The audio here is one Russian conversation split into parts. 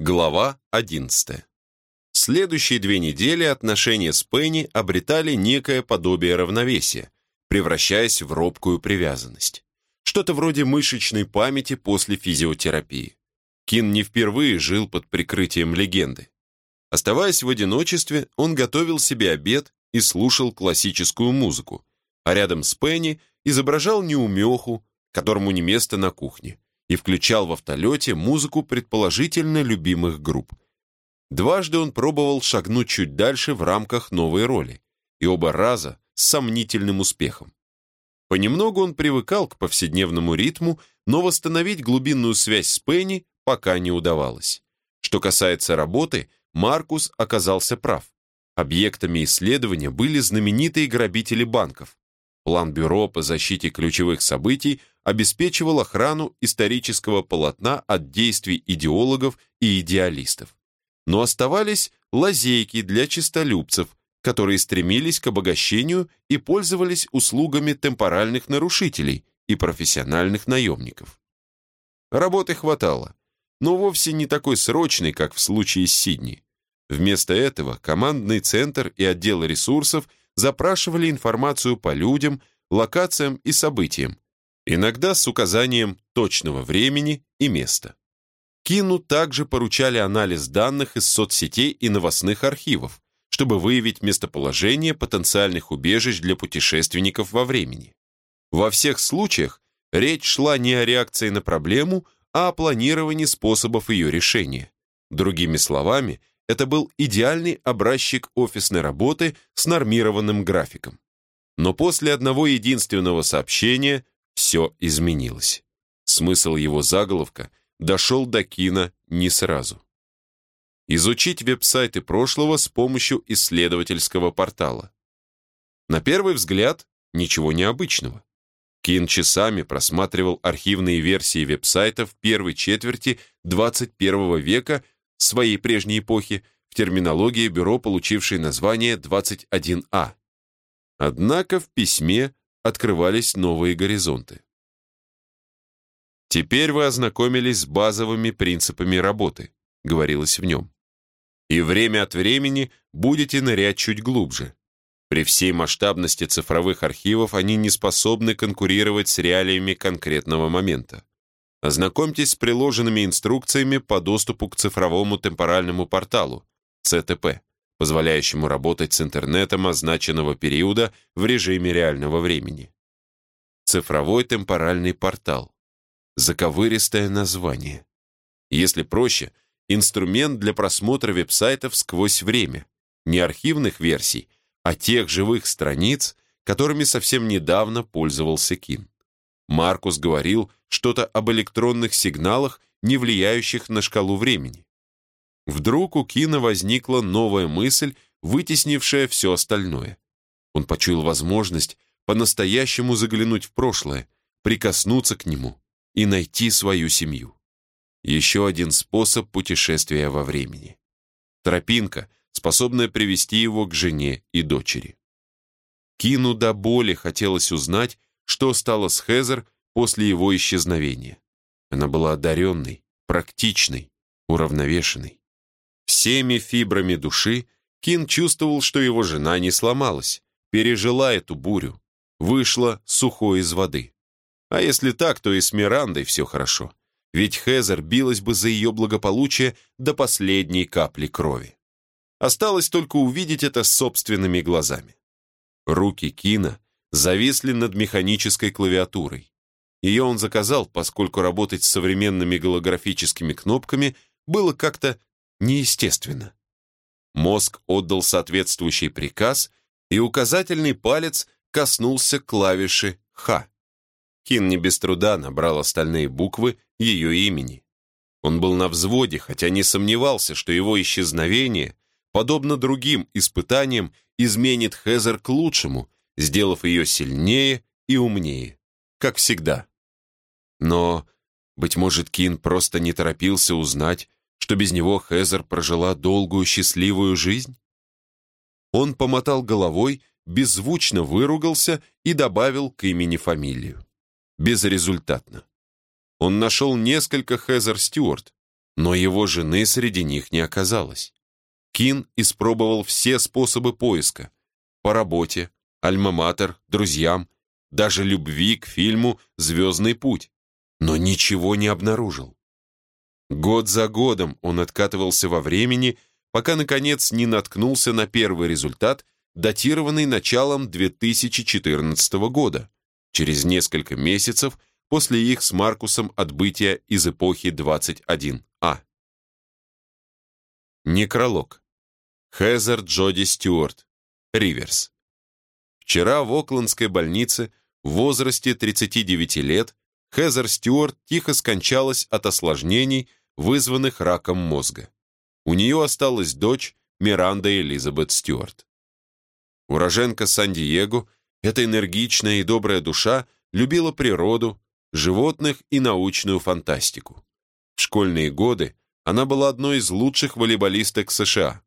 Глава 11. Следующие две недели отношения с Пенни обретали некое подобие равновесия, превращаясь в робкую привязанность. Что-то вроде мышечной памяти после физиотерапии. Кин не впервые жил под прикрытием легенды. Оставаясь в одиночестве, он готовил себе обед и слушал классическую музыку, а рядом с Пенни изображал неумеху, которому не место на кухне, и включал в автолете музыку предположительно любимых групп. Дважды он пробовал шагнуть чуть дальше в рамках новой роли, и оба раза с сомнительным успехом. Понемногу он привыкал к повседневному ритму, но восстановить глубинную связь с Пенни пока не удавалось. Что касается работы, Маркус оказался прав. Объектами исследования были знаменитые грабители банков. План бюро по защите ключевых событий обеспечивал охрану исторического полотна от действий идеологов и идеалистов. Но оставались лазейки для чистолюбцев, которые стремились к обогащению и пользовались услугами темпоральных нарушителей и профессиональных наемников. Работы хватало, но вовсе не такой срочной, как в случае с Сидни. Вместо этого командный центр и отдел ресурсов запрашивали информацию по людям, локациям и событиям, иногда с указанием точного времени и места. Кину также поручали анализ данных из соцсетей и новостных архивов, чтобы выявить местоположение потенциальных убежищ для путешественников во времени. Во всех случаях речь шла не о реакции на проблему, а о планировании способов ее решения. Другими словами, это был идеальный образчик офисной работы с нормированным графиком. Но после одного единственного сообщения все изменилось. Смысл его заголовка дошел до Кина не сразу. Изучить веб-сайты прошлого с помощью исследовательского портала. На первый взгляд, ничего необычного. Кин часами просматривал архивные версии веб-сайтов первой четверти 21 века своей прежней эпохи в терминологии бюро, получившей название 21А. Однако в письме открывались новые горизонты. «Теперь вы ознакомились с базовыми принципами работы», — говорилось в нем. «И время от времени будете нырять чуть глубже. При всей масштабности цифровых архивов они не способны конкурировать с реалиями конкретного момента. Ознакомьтесь с приложенными инструкциями по доступу к цифровому темпоральному порталу, ЦТП, позволяющему работать с интернетом означенного периода в режиме реального времени. Цифровой темпоральный портал. Заковыристое название. Если проще, инструмент для просмотра веб-сайтов сквозь время, не архивных версий, а тех живых страниц, которыми совсем недавно пользовался Кин. Маркус говорил что-то об электронных сигналах, не влияющих на шкалу времени. Вдруг у Кина возникла новая мысль, вытеснившая все остальное. Он почуял возможность по-настоящему заглянуть в прошлое, прикоснуться к нему и найти свою семью. Еще один способ путешествия во времени. Тропинка, способная привести его к жене и дочери. Кину до боли хотелось узнать, что стало с Хезер после его исчезновения. Она была одаренной, практичной, уравновешенной. Всеми фибрами души Кин чувствовал, что его жена не сломалась, пережила эту бурю, вышла сухой из воды. А если так, то и с Мирандой все хорошо. Ведь Хезер билась бы за ее благополучие до последней капли крови. Осталось только увидеть это собственными глазами. Руки Кина зависли над механической клавиатурой. Ее он заказал, поскольку работать с современными голографическими кнопками было как-то неестественно. Мозг отдал соответствующий приказ, и указательный палец коснулся клавиши «Х». Кин не без труда набрал остальные буквы ее имени. Он был на взводе, хотя не сомневался, что его исчезновение, подобно другим испытаниям, изменит Хезер к лучшему, сделав ее сильнее и умнее, как всегда. Но, быть может, Кин просто не торопился узнать, что без него Хезер прожила долгую счастливую жизнь? Он помотал головой, беззвучно выругался и добавил к имени фамилию. Безрезультатно. Он нашел несколько Хезер Стюарт, но его жены среди них не оказалось. Кин испробовал все способы поиска. По работе, альма-матер, друзьям, даже любви к фильму «Звездный путь», но ничего не обнаружил. Год за годом он откатывался во времени, пока, наконец, не наткнулся на первый результат, датированный началом 2014 года, через несколько месяцев после их с Маркусом отбытия из эпохи 21А. Некролог. Хезер Джоди Стюарт. Риверс. Вчера в Оклендской больнице в возрасте 39 лет Хезер Стюарт тихо скончалась от осложнений, вызванных раком мозга. У нее осталась дочь Миранда Элизабет Стюарт. Уроженка Сан-Диего, эта энергичная и добрая душа любила природу, животных и научную фантастику. В школьные годы она была одной из лучших волейболисток США,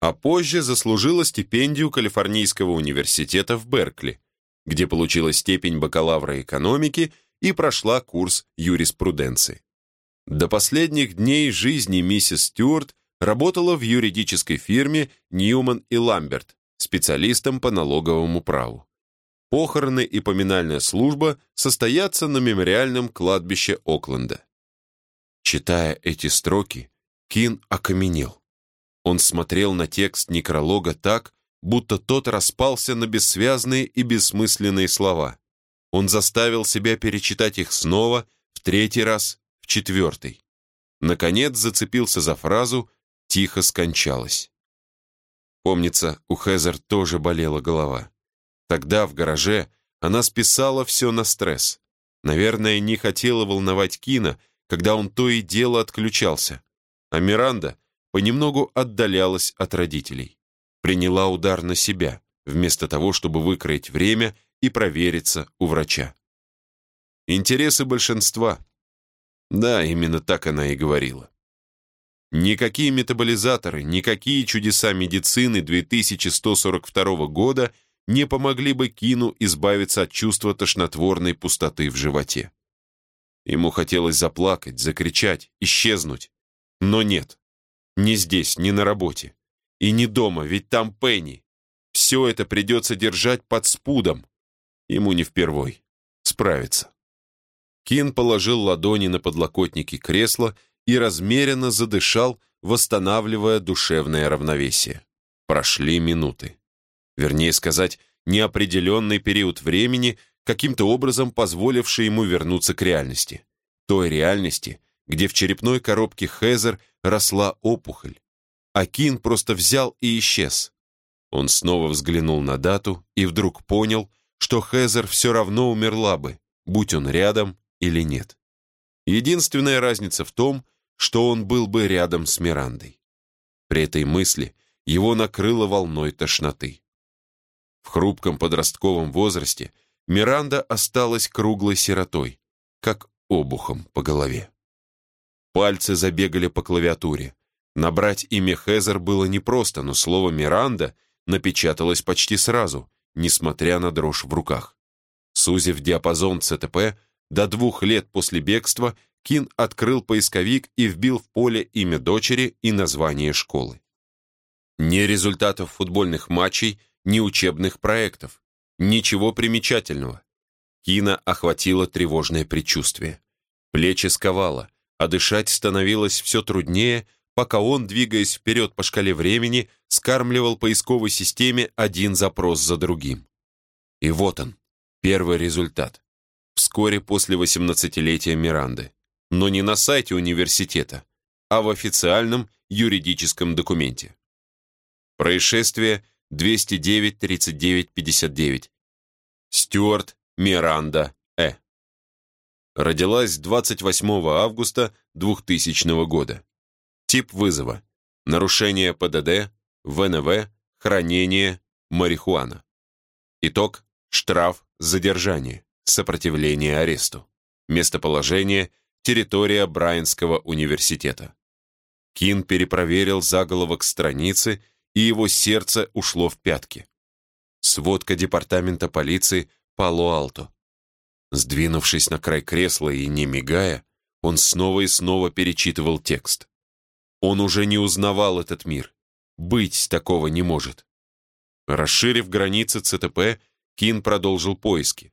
а позже заслужила стипендию Калифорнийского университета в Беркли, где получила степень бакалавра экономики и прошла курс юриспруденции. До последних дней жизни миссис Стюарт работала в юридической фирме Ньюман и Ламберт, специалистом по налоговому праву. Похороны и поминальная служба состоятся на мемориальном кладбище Окленда. Читая эти строки, Кин окаменел. Он смотрел на текст некролога так, будто тот распался на бессвязные и бессмысленные слова. Он заставил себя перечитать их снова, в третий раз, в четвертый. Наконец зацепился за фразу «тихо скончалась». Помнится, у Хезер тоже болела голова. Тогда в гараже она списала все на стресс. Наверное, не хотела волновать Кина, когда он то и дело отключался. А Миранда понемногу отдалялась от родителей. Приняла удар на себя, вместо того, чтобы выкроить время и провериться у врача. Интересы большинства. Да, именно так она и говорила. Никакие метаболизаторы, никакие чудеса медицины 2142 года не помогли бы Кину избавиться от чувства тошнотворной пустоты в животе. Ему хотелось заплакать, закричать, исчезнуть. Но нет. Не здесь, не на работе. И не дома, ведь там Пенни. Все это придется держать под спудом. Ему не впервой. Справится. Кин положил ладони на подлокотники кресла и размеренно задышал, восстанавливая душевное равновесие. Прошли минуты. Вернее сказать, неопределенный период времени, каким-то образом позволивший ему вернуться к реальности. Той реальности, где в черепной коробке Хезер росла опухоль. А Кин просто взял и исчез. Он снова взглянул на дату и вдруг понял, что Хезер все равно умерла бы, будь он рядом или нет. Единственная разница в том, что он был бы рядом с Мирандой. При этой мысли его накрыло волной тошноты. В хрупком подростковом возрасте Миранда осталась круглой сиротой, как обухом по голове. Пальцы забегали по клавиатуре. Набрать имя Хезер было непросто, но слово «Миранда» напечаталось почти сразу, несмотря на дрожь в руках. Сузив диапазон ЦТП, до двух лет после бегства Кин открыл поисковик и вбил в поле имя дочери и название школы. Ни результатов футбольных матчей, ни учебных проектов. Ничего примечательного. Кина охватило тревожное предчувствие. Плечи сковало, а дышать становилось все труднее, пока он, двигаясь вперед по шкале времени, скармливал поисковой системе один запрос за другим. И вот он, первый результат. Вскоре после 18-летия Миранды. Но не на сайте университета, а в официальном юридическом документе. Происшествие 209-39-59. Стюарт Миранда. Родилась 28 августа 2000 года. Тип вызова. Нарушение ПДД, ВНВ, хранение, марихуана. Итог – штраф, задержание, сопротивление аресту. Местоположение – территория Брайанского университета. Кин перепроверил заголовок страницы, и его сердце ушло в пятки. Сводка департамента полиции Пало-Алто. Сдвинувшись на край кресла и не мигая, Он снова и снова перечитывал текст. Он уже не узнавал этот мир. Быть такого не может. Расширив границы ЦТП, Кин продолжил поиски.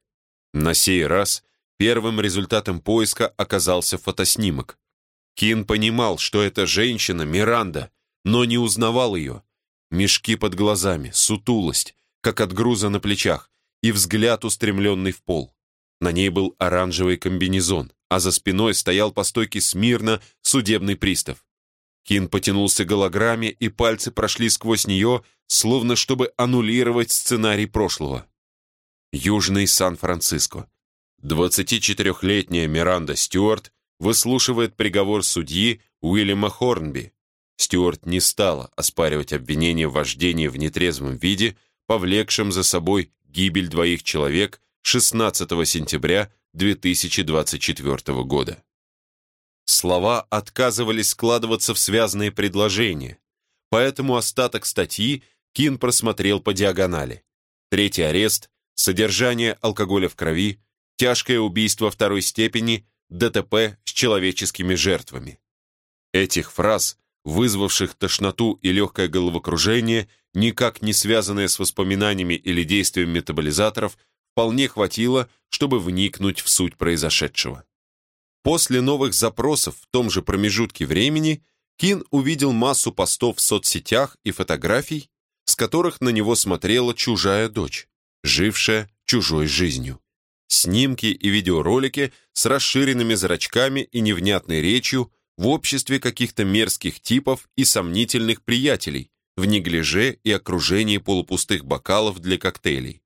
На сей раз первым результатом поиска оказался фотоснимок. Кин понимал, что это женщина Миранда, но не узнавал ее. Мешки под глазами, сутулость, как от груза на плечах, и взгляд, устремленный в пол. На ней был оранжевый комбинезон, а за спиной стоял по стойке смирно судебный пристав. Кин потянулся голограмме, и пальцы прошли сквозь нее, словно чтобы аннулировать сценарий прошлого. Южный Сан-Франциско. 24-летняя Миранда Стюарт выслушивает приговор судьи Уильяма Хорнби. Стюарт не стала оспаривать обвинение в вождении в нетрезвом виде, повлекшем за собой гибель двоих человек 16 сентября 2024 года. Слова отказывались складываться в связанные предложения, поэтому остаток статьи Кин просмотрел по диагонали. Третий арест, содержание алкоголя в крови, тяжкое убийство второй степени, ДТП с человеческими жертвами. Этих фраз, вызвавших тошноту и легкое головокружение, никак не связанное с воспоминаниями или действием метаболизаторов, вполне хватило, чтобы вникнуть в суть произошедшего. После новых запросов в том же промежутке времени Кин увидел массу постов в соцсетях и фотографий, с которых на него смотрела чужая дочь, жившая чужой жизнью. Снимки и видеоролики с расширенными зрачками и невнятной речью в обществе каких-то мерзких типов и сомнительных приятелей, в неглиже и окружении полупустых бокалов для коктейлей.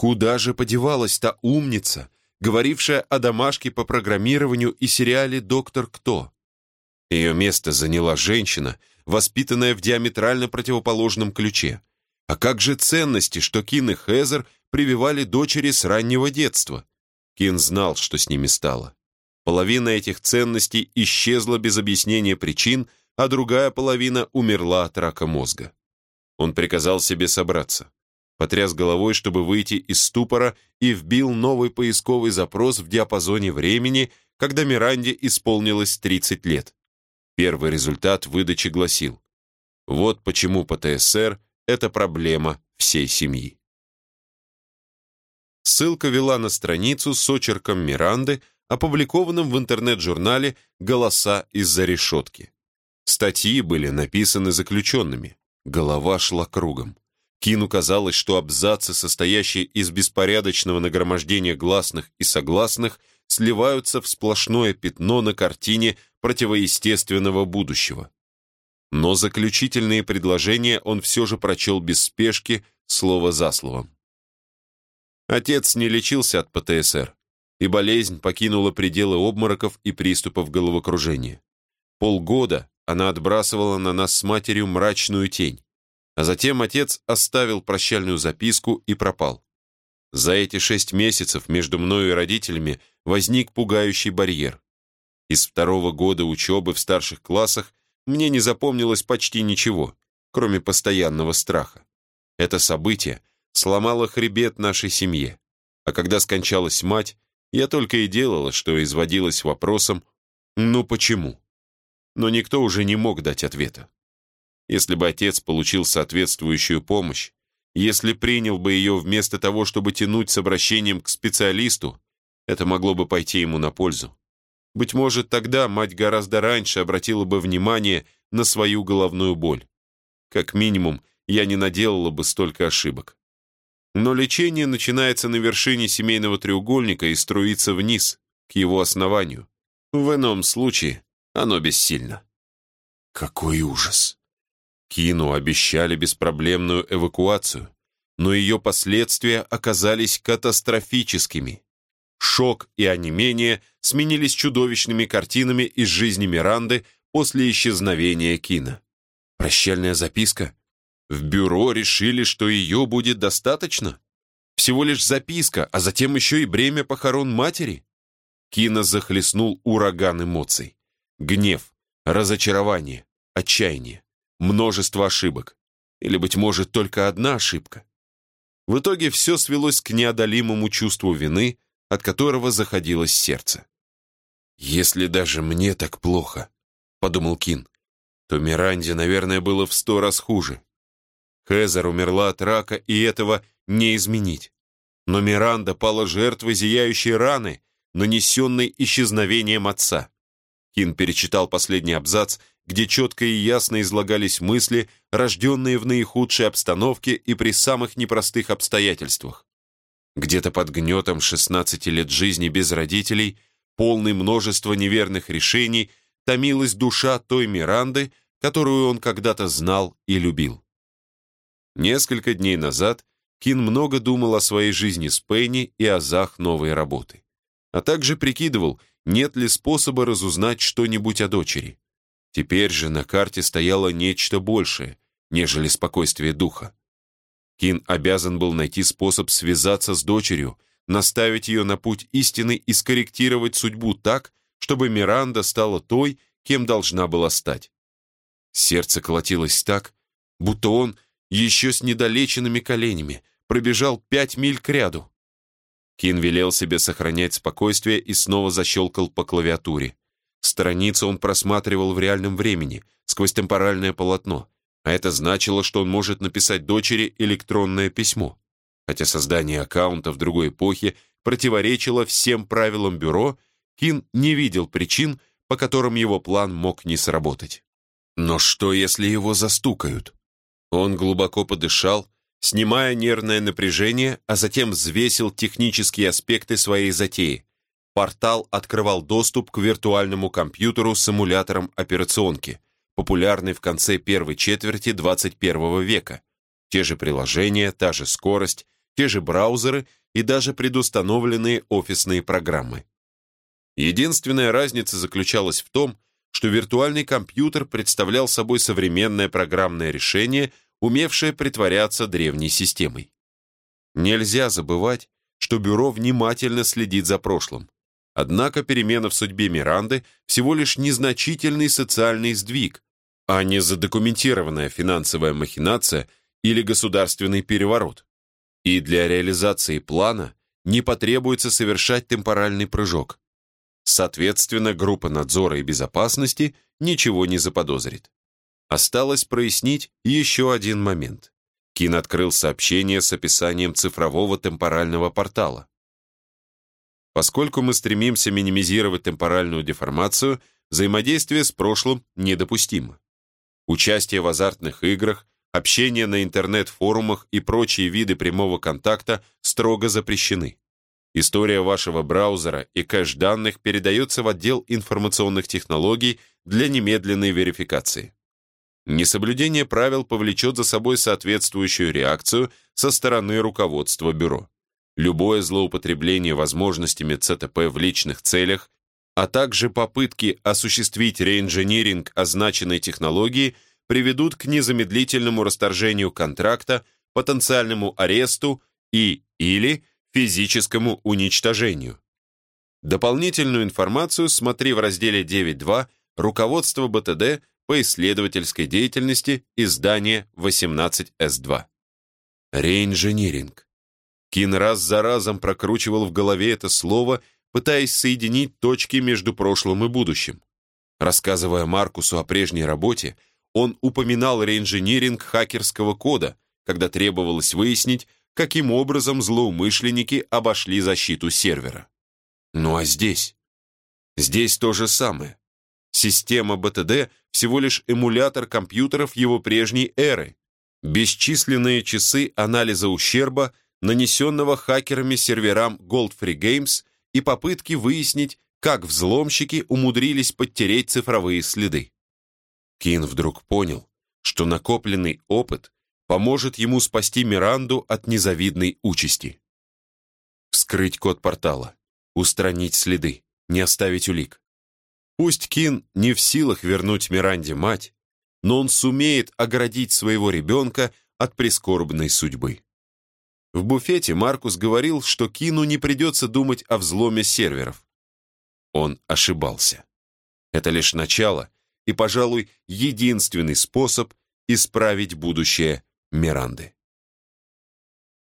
Куда же подевалась та умница, говорившая о домашке по программированию и сериале «Доктор Кто»? Ее место заняла женщина, воспитанная в диаметрально противоположном ключе. А как же ценности, что Кин и Хезер прививали дочери с раннего детства? Кин знал, что с ними стало. Половина этих ценностей исчезла без объяснения причин, а другая половина умерла от рака мозга. Он приказал себе собраться потряс головой, чтобы выйти из ступора, и вбил новый поисковый запрос в диапазоне времени, когда Миранде исполнилось 30 лет. Первый результат выдачи гласил «Вот почему ПТСР – это проблема всей семьи». Ссылка вела на страницу с очерком Миранды, опубликованным в интернет-журнале «Голоса из-за решетки». Статьи были написаны заключенными. Голова шла кругом. Кину казалось, что абзацы, состоящие из беспорядочного нагромождения гласных и согласных, сливаются в сплошное пятно на картине противоестественного будущего. Но заключительные предложения он все же прочел без спешки, слово за словом. Отец не лечился от ПТСР, и болезнь покинула пределы обмороков и приступов головокружения. Полгода она отбрасывала на нас с матерью мрачную тень. А затем отец оставил прощальную записку и пропал. За эти шесть месяцев между мною и родителями возник пугающий барьер. Из второго года учебы в старших классах мне не запомнилось почти ничего, кроме постоянного страха. Это событие сломало хребет нашей семье. А когда скончалась мать, я только и делала, что изводилась вопросом «ну почему?». Но никто уже не мог дать ответа. Если бы отец получил соответствующую помощь, если принял бы ее вместо того, чтобы тянуть с обращением к специалисту, это могло бы пойти ему на пользу. Быть может, тогда мать гораздо раньше обратила бы внимание на свою головную боль. Как минимум, я не наделала бы столько ошибок. Но лечение начинается на вершине семейного треугольника и струится вниз, к его основанию. В ином случае оно бессильно. Какой ужас! Кину обещали беспроблемную эвакуацию, но ее последствия оказались катастрофическими. Шок и онемение сменились чудовищными картинами из жизни Миранды после исчезновения Кина. Прощальная записка? В бюро решили, что ее будет достаточно? Всего лишь записка, а затем еще и бремя похорон матери? Кина захлестнул ураган эмоций. Гнев, разочарование, отчаяние множество ошибок. Или, быть может, только одна ошибка. В итоге все свелось к неодолимому чувству вины, от которого заходилось сердце. «Если даже мне так плохо», — подумал Кин, то Миранде, наверное, было в сто раз хуже. Хезер умерла от рака, и этого не изменить. Но Миранда пала жертвой зияющей раны, нанесенной исчезновением отца. Кин перечитал последний абзац, где четко и ясно излагались мысли, рожденные в наихудшей обстановке и при самых непростых обстоятельствах. Где-то под гнетом 16 лет жизни без родителей, полный множества неверных решений, томилась душа той Миранды, которую он когда-то знал и любил. Несколько дней назад Кин много думал о своей жизни с Пенни и азах новой работы, а также прикидывал, нет ли способа разузнать что-нибудь о дочери. Теперь же на карте стояло нечто большее, нежели спокойствие духа. Кин обязан был найти способ связаться с дочерью, наставить ее на путь истины и скорректировать судьбу так, чтобы Миранда стала той, кем должна была стать. Сердце колотилось так, будто он еще с недолеченными коленями пробежал пять миль к ряду. Кин велел себе сохранять спокойствие и снова защелкал по клавиатуре. Страницу он просматривал в реальном времени, сквозь темпоральное полотно, а это значило, что он может написать дочери электронное письмо. Хотя создание аккаунта в другой эпохе противоречило всем правилам бюро, Кин не видел причин, по которым его план мог не сработать. Но что, если его застукают? Он глубоко подышал, снимая нервное напряжение, а затем взвесил технические аспекты своей затеи. Портал открывал доступ к виртуальному компьютеру с эмулятором операционки, популярный в конце первой четверти 21 века. Те же приложения, та же скорость, те же браузеры и даже предустановленные офисные программы. Единственная разница заключалась в том, что виртуальный компьютер представлял собой современное программное решение, умевшее притворяться древней системой. Нельзя забывать, что бюро внимательно следит за прошлым. Однако перемена в судьбе Миранды всего лишь незначительный социальный сдвиг, а не задокументированная финансовая махинация или государственный переворот. И для реализации плана не потребуется совершать темпоральный прыжок. Соответственно, группа надзора и безопасности ничего не заподозрит. Осталось прояснить еще один момент. Кин открыл сообщение с описанием цифрового темпорального портала. Поскольку мы стремимся минимизировать темпоральную деформацию, взаимодействие с прошлым недопустимо. Участие в азартных играх, общение на интернет-форумах и прочие виды прямого контакта строго запрещены. История вашего браузера и кэш данных передается в отдел информационных технологий для немедленной верификации. Несоблюдение правил повлечет за собой соответствующую реакцию со стороны руководства бюро. Любое злоупотребление возможностями ЦТП в личных целях, а также попытки осуществить реинженеринг означенной технологии приведут к незамедлительному расторжению контракта, потенциальному аресту и или физическому уничтожению. Дополнительную информацию смотри в разделе 9.2 «Руководство БТД по исследовательской деятельности» издание 18С2. Реинжиниринг. Кин раз за разом прокручивал в голове это слово, пытаясь соединить точки между прошлым и будущим. Рассказывая Маркусу о прежней работе, он упоминал реинжиниринг хакерского кода, когда требовалось выяснить, каким образом злоумышленники обошли защиту сервера. Ну а здесь? Здесь то же самое. Система БТД всего лишь эмулятор компьютеров его прежней эры. Бесчисленные часы анализа ущерба, нанесенного хакерами серверам Goldfree Games и попытки выяснить, как взломщики умудрились подтереть цифровые следы. Кин вдруг понял, что накопленный опыт поможет ему спасти Миранду от незавидной участи. Вскрыть код портала, устранить следы, не оставить улик. Пусть Кин не в силах вернуть Миранде мать, но он сумеет оградить своего ребенка от прискорбной судьбы. В буфете Маркус говорил, что Кину не придется думать о взломе серверов. Он ошибался. Это лишь начало и, пожалуй, единственный способ исправить будущее Миранды.